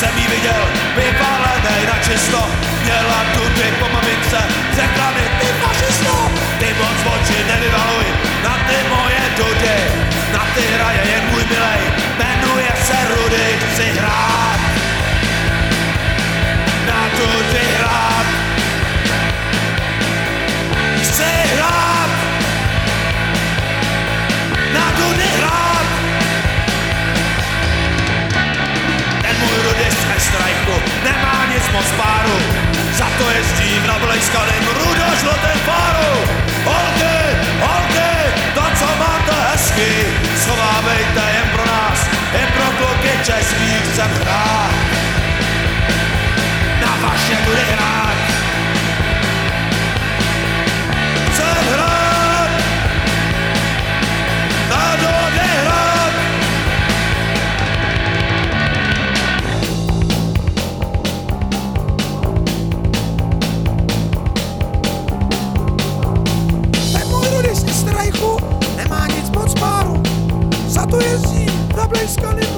jsem jí viděl, vypálenej na čisto, měla tudy po mamince, řekla mi, ty fašisto, ty moc oči nevyvaluj, na ty moje dudy, na ty hraje jen můj milej, jmenuje se Rudy, chci hrát, na tudy hrát, chci hrát, na tudy It's gonna